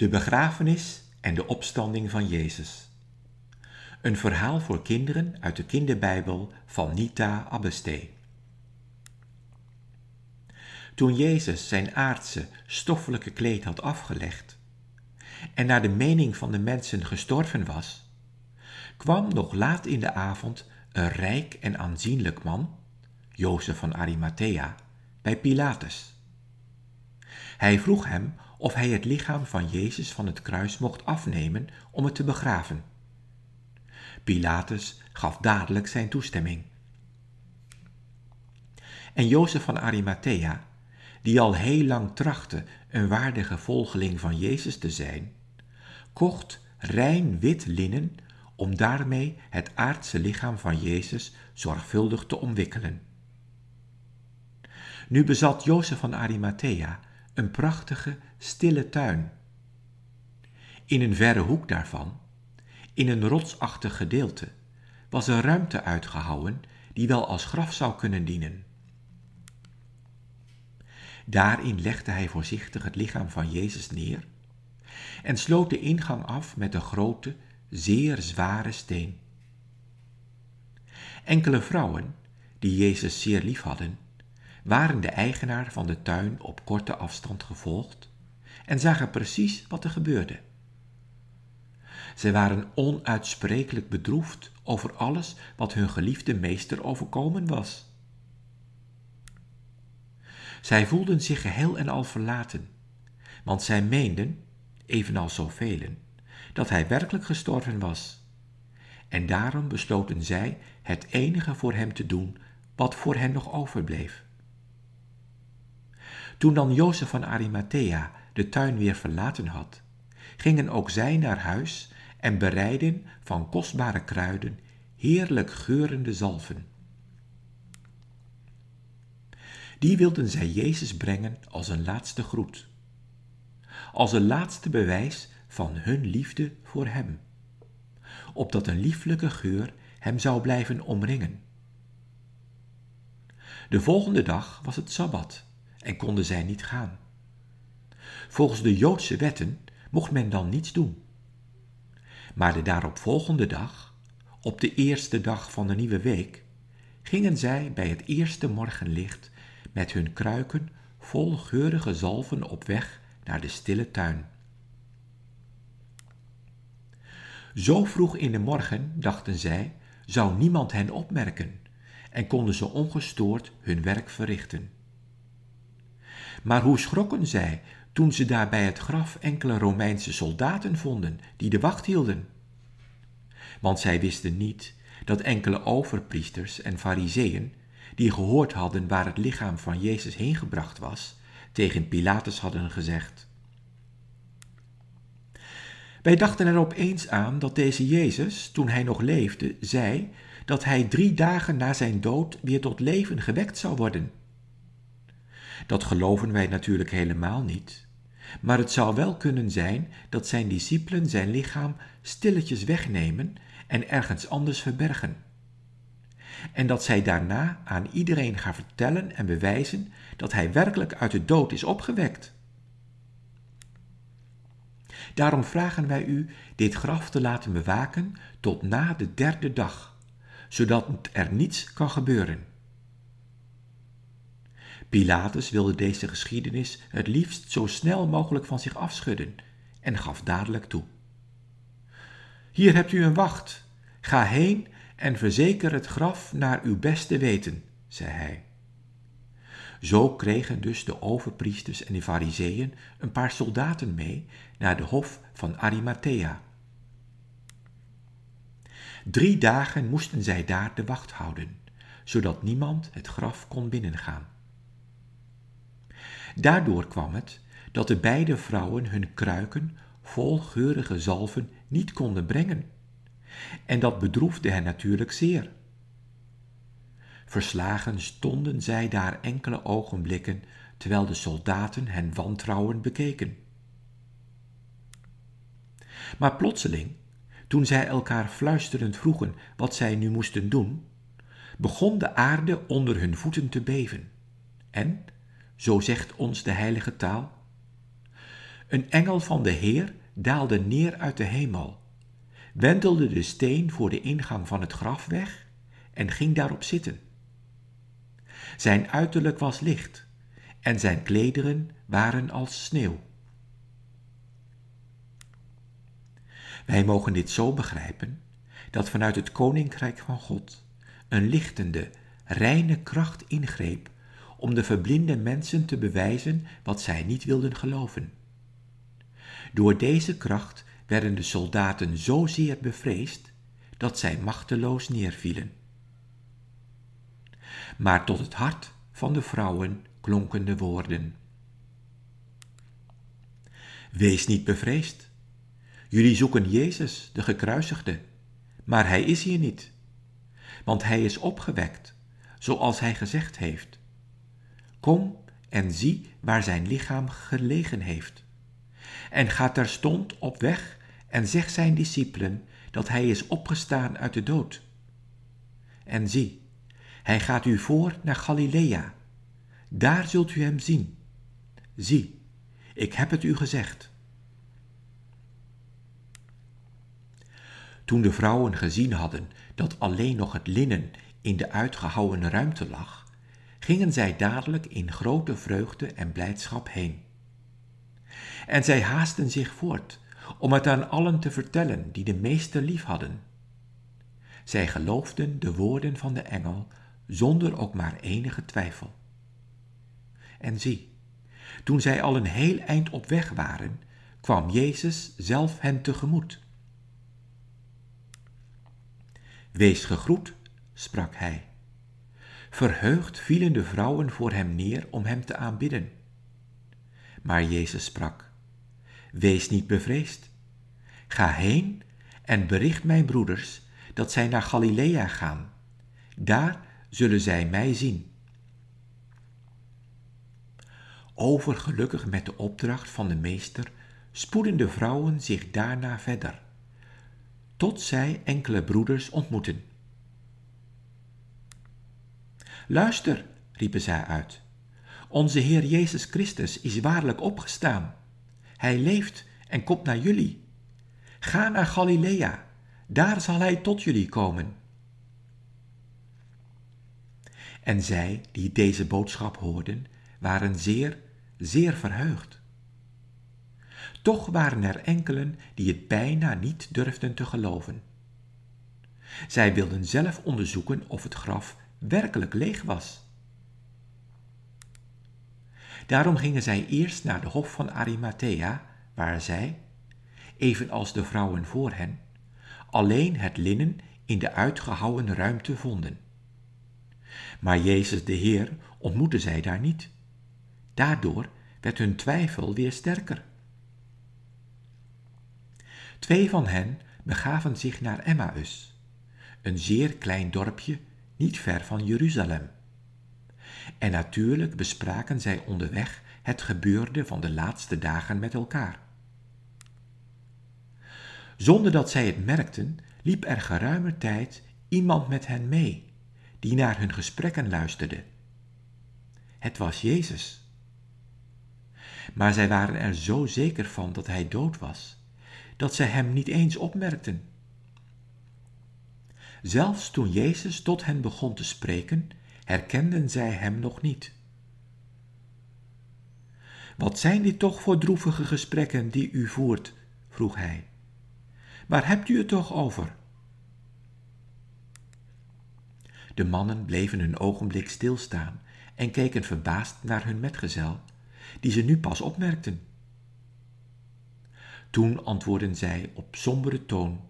De begrafenis en de opstanding van Jezus. Een verhaal voor kinderen uit de kinderbijbel van Nita Abbestee. Toen Jezus zijn aardse, stoffelijke kleed had afgelegd en naar de mening van de mensen gestorven was, kwam nog laat in de avond een rijk en aanzienlijk man, Jozef van Arimathea, bij Pilatus. Hij vroeg hem of hij het lichaam van Jezus van het kruis mocht afnemen om het te begraven. Pilatus gaf dadelijk zijn toestemming. En Jozef van Arimathea, die al heel lang trachtte een waardige volgeling van Jezus te zijn, kocht rein wit linnen om daarmee het aardse lichaam van Jezus zorgvuldig te omwikkelen. Nu bezat Jozef van Arimathea een prachtige, stille tuin. In een verre hoek daarvan, in een rotsachtig gedeelte, was een ruimte uitgehouwen die wel als graf zou kunnen dienen. Daarin legde hij voorzichtig het lichaam van Jezus neer en sloot de ingang af met een grote, zeer zware steen. Enkele vrouwen, die Jezus zeer lief hadden, waren de eigenaar van de tuin op korte afstand gevolgd en zagen precies wat er gebeurde. Zij waren onuitsprekelijk bedroefd over alles wat hun geliefde meester overkomen was. Zij voelden zich geheel en al verlaten, want zij meenden, evenals zoveel, dat hij werkelijk gestorven was. En daarom besloten zij het enige voor hem te doen wat voor hen nog overbleef. Toen dan Jozef van Arimathea de tuin weer verlaten had, gingen ook zij naar huis en bereidden van kostbare kruiden heerlijk geurende zalven. Die wilden zij Jezus brengen als een laatste groet, als een laatste bewijs van hun liefde voor Hem, opdat een lieflijke geur Hem zou blijven omringen. De volgende dag was het Sabbat en konden zij niet gaan. Volgens de Joodse wetten mocht men dan niets doen. Maar de daaropvolgende dag, op de eerste dag van de nieuwe week, gingen zij bij het eerste morgenlicht met hun kruiken vol geurige zalven op weg naar de stille tuin. Zo vroeg in de morgen, dachten zij, zou niemand hen opmerken en konden ze ongestoord hun werk verrichten. Maar hoe schrokken zij toen ze daar bij het graf enkele Romeinse soldaten vonden die de wacht hielden? Want zij wisten niet dat enkele overpriesters en fariseeën, die gehoord hadden waar het lichaam van Jezus heen gebracht was, tegen Pilatus hadden gezegd: Wij dachten er opeens aan dat deze Jezus, toen hij nog leefde, zei dat hij drie dagen na zijn dood weer tot leven gewekt zou worden. Dat geloven wij natuurlijk helemaal niet. Maar het zou wel kunnen zijn dat zijn discipelen zijn lichaam stilletjes wegnemen en ergens anders verbergen. En dat zij daarna aan iedereen gaan vertellen en bewijzen dat hij werkelijk uit de dood is opgewekt. Daarom vragen wij u dit graf te laten bewaken tot na de derde dag, zodat er niets kan gebeuren. Pilatus wilde deze geschiedenis het liefst zo snel mogelijk van zich afschudden en gaf dadelijk toe. Hier hebt u een wacht. Ga heen en verzeker het graf naar uw beste weten, zei hij. Zo kregen dus de overpriesters en de fariseeën een paar soldaten mee naar de hof van Arimathea. Drie dagen moesten zij daar de wacht houden, zodat niemand het graf kon binnengaan. Daardoor kwam het dat de beide vrouwen hun kruiken vol geurige zalven niet konden brengen. En dat bedroefde hen natuurlijk zeer. Verslagen stonden zij daar enkele ogenblikken terwijl de soldaten hen wantrouwen bekeken. Maar plotseling, toen zij elkaar fluisterend vroegen wat zij nu moesten doen, begon de aarde onder hun voeten te beven. En zo zegt ons de heilige taal. Een engel van de Heer daalde neer uit de hemel, wentelde de steen voor de ingang van het graf weg en ging daarop zitten. Zijn uiterlijk was licht en zijn klederen waren als sneeuw. Wij mogen dit zo begrijpen dat vanuit het koninkrijk van God een lichtende, reine kracht ingreep om de verblinde mensen te bewijzen wat zij niet wilden geloven. Door deze kracht werden de soldaten zozeer bevreesd dat zij machteloos neervielen. Maar tot het hart van de vrouwen klonken de woorden: Wees niet bevreesd. Jullie zoeken Jezus, de gekruisigde, maar hij is hier niet, want hij is opgewekt, zoals hij gezegd heeft. Kom en zie waar zijn lichaam gelegen heeft. En ga terstond op weg en zeg zijn discipelen dat hij is opgestaan uit de dood. En zie, hij gaat u voor naar Galilea. Daar zult u hem zien. Zie, ik heb het u gezegd. Toen de vrouwen gezien hadden dat alleen nog het linnen in de uitgehouwen ruimte lag, gingen zij dadelijk in grote vreugde en blijdschap heen. En zij haasten zich voort om het aan allen te vertellen die de meester lief hadden. Zij geloofden de woorden van de engel zonder ook maar enige twijfel. En zie, toen zij al een heel eind op weg waren, kwam Jezus zelf hen tegemoet. Wees gegroet, sprak hij. Verheugd vielen de vrouwen voor hem neer om hem te aanbidden. Maar Jezus sprak: Wees niet bevreesd. Ga heen en bericht mijn broeders dat zij naar Galilea gaan. Daar zullen zij mij zien. Overgelukkig met de opdracht van de meester spoeden de vrouwen zich daarna verder, tot zij enkele broeders ontmoeten. Luister, riepen zij uit. Onze Heer Jezus Christus is waarlijk opgestaan. Hij leeft en komt naar jullie. Ga naar Galilea, daar zal hij tot jullie komen. En zij die deze boodschap hoorden, waren zeer, zeer verheugd. Toch waren er enkelen die het bijna niet durfden te geloven. Zij wilden zelf onderzoeken of het graf werkelijk leeg was. Daarom gingen zij eerst naar de hof van Arimathea, waar zij, evenals de vrouwen voor hen, alleen het linnen in de uitgehouwen ruimte vonden. Maar Jezus de Heer ontmoette zij daar niet. Daardoor werd hun twijfel weer sterker. Twee van hen begaven zich naar Emmaus, een zeer klein dorpje niet ver van Jeruzalem. En natuurlijk bespraken zij onderweg het gebeurde van de laatste dagen met elkaar. Zonder dat zij het merkten, liep er geruime tijd iemand met hen mee, die naar hun gesprekken luisterde. Het was Jezus. Maar zij waren er zo zeker van dat hij dood was, dat zij hem niet eens opmerkten. Zelfs toen Jezus tot hen begon te spreken, herkenden zij hem nog niet. Wat zijn dit toch voor droevige gesprekken die u voert? vroeg hij. Waar hebt u het toch over? De mannen bleven een ogenblik stilstaan en keken verbaasd naar hun metgezel, die ze nu pas opmerkten. Toen antwoordden zij op sombere toon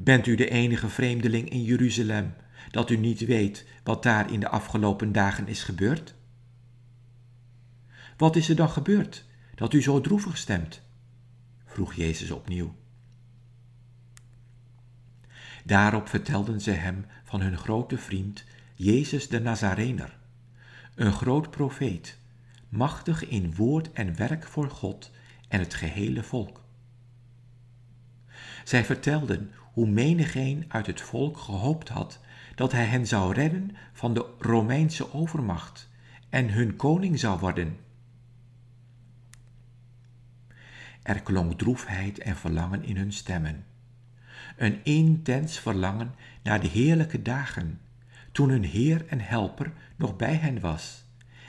Bent u de enige vreemdeling in Jeruzalem dat u niet weet wat daar in de afgelopen dagen is gebeurd? Wat is er dan gebeurd dat u zo droevig stemt? vroeg Jezus opnieuw. Daarop vertelden ze hem van hun grote vriend Jezus de Nazarener, een groot profeet, machtig in woord en werk voor God en het gehele volk. Zij vertelden hoe menigeen uit het volk gehoopt had dat hij hen zou redden van de Romeinse overmacht en hun koning zou worden. Er klonk droefheid en verlangen in hun stemmen. Een intens verlangen naar de heerlijke dagen, toen hun Heer en Helper nog bij hen was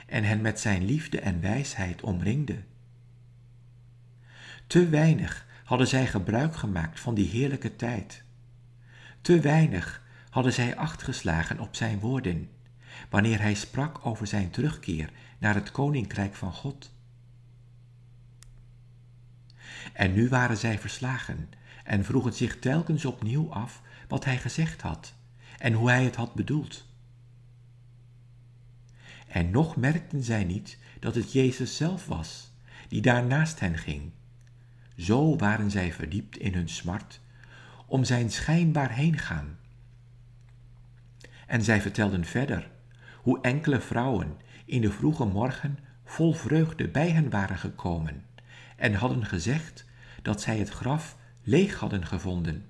en hen met zijn liefde en wijsheid omringde. Te weinig hadden zij gebruik gemaakt van die heerlijke tijd. Te weinig hadden zij acht geslagen op zijn woorden, wanneer hij sprak over zijn terugkeer naar het koninkrijk van God. En nu waren zij verslagen en vroegen zich telkens opnieuw af wat hij gezegd had en hoe hij het had bedoeld. En nog merkten zij niet dat het Jezus zelf was, die daar naast hen ging. Zo waren zij verdiept in hun smart om zijn schijnbaar heengaan. En zij vertelden verder hoe enkele vrouwen in de vroege morgen vol vreugde bij hen waren gekomen en hadden gezegd dat zij het graf leeg hadden gevonden.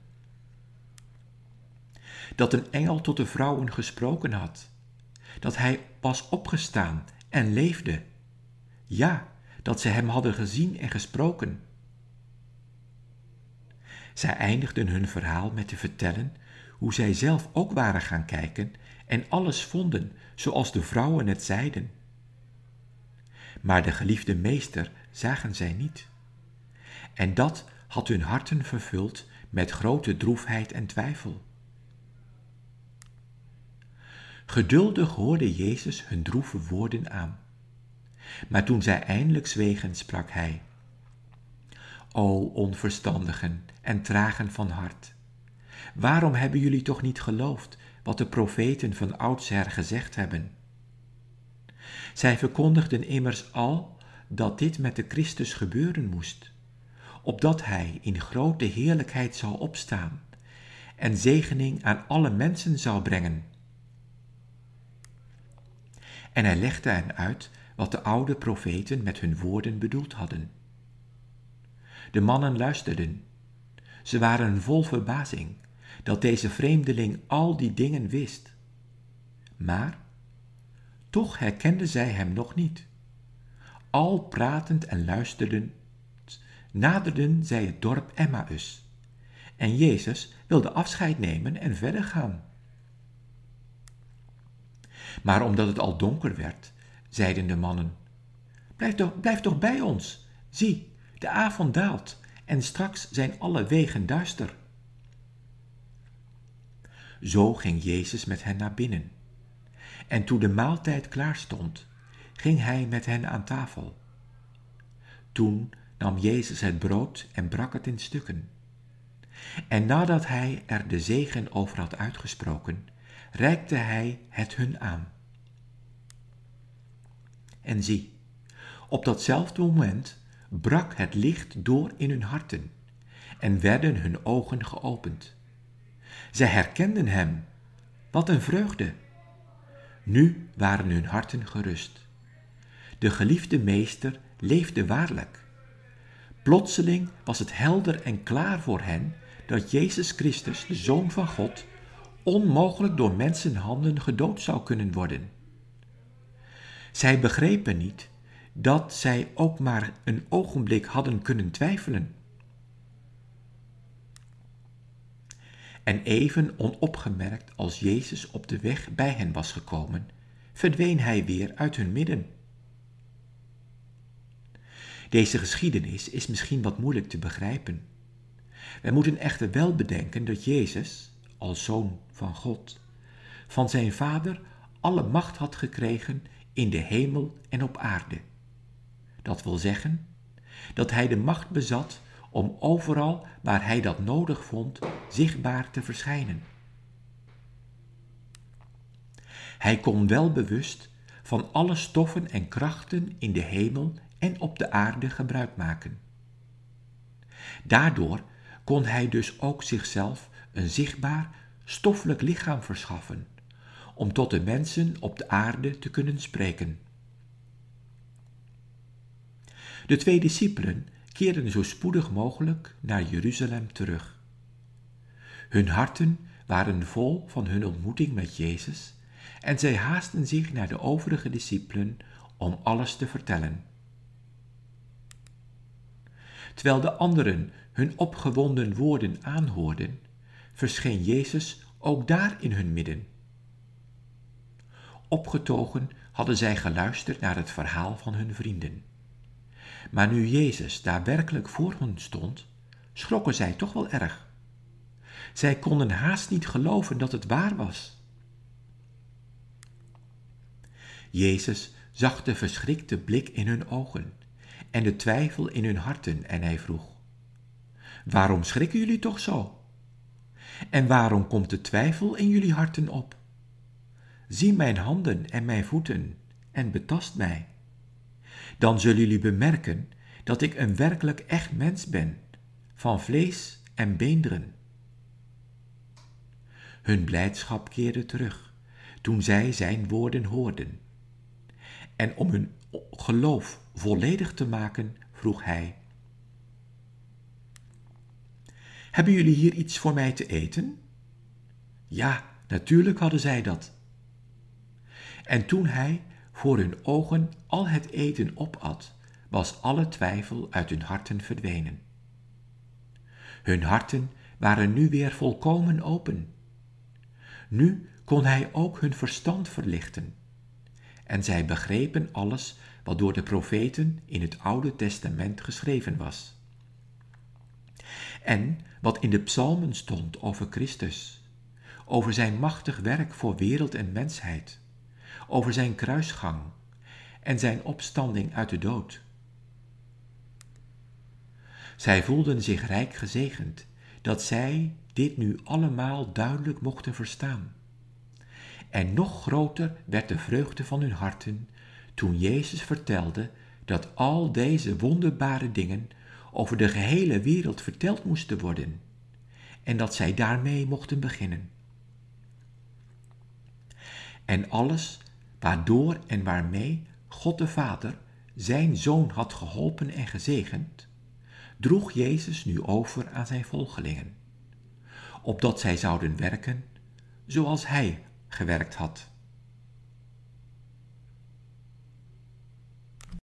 Dat een engel tot de vrouwen gesproken had, dat hij was opgestaan en leefde. Ja, dat ze hem hadden gezien en gesproken. Zij eindigden hun verhaal met te vertellen hoe zij zelf ook waren gaan kijken en alles vonden zoals de vrouwen het zeiden. Maar de geliefde meester zagen zij niet. En dat had hun harten vervuld met grote droefheid en twijfel. Geduldig hoorde Jezus hun droeve woorden aan. Maar toen zij eindelijk zwegen, sprak hij: O onverstandigen en tragen van hart, waarom hebben jullie toch niet geloofd wat de profeten van oudsher gezegd hebben? Zij verkondigden immers al dat dit met de Christus gebeuren moest, opdat hij in grote heerlijkheid zou opstaan en zegening aan alle mensen zou brengen. En hij legde hen uit wat de oude profeten met hun woorden bedoeld hadden. De mannen luisterden. Ze waren vol verbazing dat deze vreemdeling al die dingen wist. Maar toch herkenden zij hem nog niet. Al pratend en luisterend naderden zij het dorp Emmaus. En Jezus wilde afscheid nemen en verder gaan. Maar omdat het al donker werd, zeiden de mannen: Blijf toch, blijf toch bij ons. Zie, de avond daalt en straks zijn alle wegen duister. Zo ging Jezus met hen naar binnen. En toen de maaltijd klaar stond, ging hij met hen aan tafel. Toen nam Jezus het brood en brak het in stukken. En nadat hij er de zegen over had uitgesproken, reikte hij het hun aan. En zie, op datzelfde moment brak het licht door in hun harten en werden hun ogen geopend. Zij herkenden hem. Wat een vreugde! Nu waren hun harten gerust. De geliefde meester leefde waarlijk. Plotseling was het helder en klaar voor hen dat Jezus Christus, de Zoon van God, onmogelijk door mensenhanden gedood zou kunnen worden. Zij begrepen niet dat zij ook maar een ogenblik hadden kunnen twijfelen. En even onopgemerkt als Jezus op de weg bij hen was gekomen, verdween hij weer uit hun midden. Deze geschiedenis is misschien wat moeilijk te begrijpen. Wij moeten echter wel bedenken dat Jezus, als zoon van God, van zijn Vader alle macht had gekregen in de hemel en op aarde. Dat wil zeggen dat hij de macht bezat om overal waar hij dat nodig vond zichtbaar te verschijnen. Hij kon wel bewust van alle stoffen en krachten in de hemel en op de aarde gebruik maken. Daardoor kon hij dus ook zichzelf een zichtbaar, stoffelijk lichaam verschaffen, om tot de mensen op de aarde te kunnen spreken. De twee discipelen keerden zo spoedig mogelijk naar Jeruzalem terug. Hun harten waren vol van hun ontmoeting met Jezus en zij haasten zich naar de overige discipelen om alles te vertellen. Terwijl de anderen hun opgewonden woorden aanhoorden, verscheen Jezus ook daar in hun midden. Opgetogen hadden zij geluisterd naar het verhaal van hun vrienden. Maar nu Jezus daar werkelijk voor hen stond, schrokken zij toch wel erg. Zij konden haast niet geloven dat het waar was. Jezus zag de verschrikte blik in hun ogen en de twijfel in hun harten en hij vroeg, Waarom schrikken jullie toch zo? En waarom komt de twijfel in jullie harten op? Zie mijn handen en mijn voeten en betast mij. Dan zullen jullie bemerken dat ik een werkelijk echt mens ben, van vlees en beenderen. Hun blijdschap keerde terug toen zij zijn woorden hoorden. En om hun geloof volledig te maken, vroeg hij: Hebben jullie hier iets voor mij te eten? Ja, natuurlijk hadden zij dat. En toen hij voor hun ogen al het eten opat, was alle twijfel uit hun harten verdwenen. Hun harten waren nu weer volkomen open. Nu kon hij ook hun verstand verlichten. En zij begrepen alles wat door de profeten in het Oude Testament geschreven was. En wat in de psalmen stond over Christus, over zijn machtig werk voor wereld en mensheid, over zijn kruisgang en zijn opstanding uit de dood. Zij voelden zich rijk gezegend dat zij dit nu allemaal duidelijk mochten verstaan. En nog groter werd de vreugde van hun harten toen Jezus vertelde dat al deze wonderbare dingen over de gehele wereld verteld moesten worden en dat zij daarmee mochten beginnen. En alles waardoor en waarmee God de Vader zijn zoon had geholpen en gezegend, droeg Jezus nu over aan zijn volgelingen, opdat zij zouden werken zoals hij gewerkt had.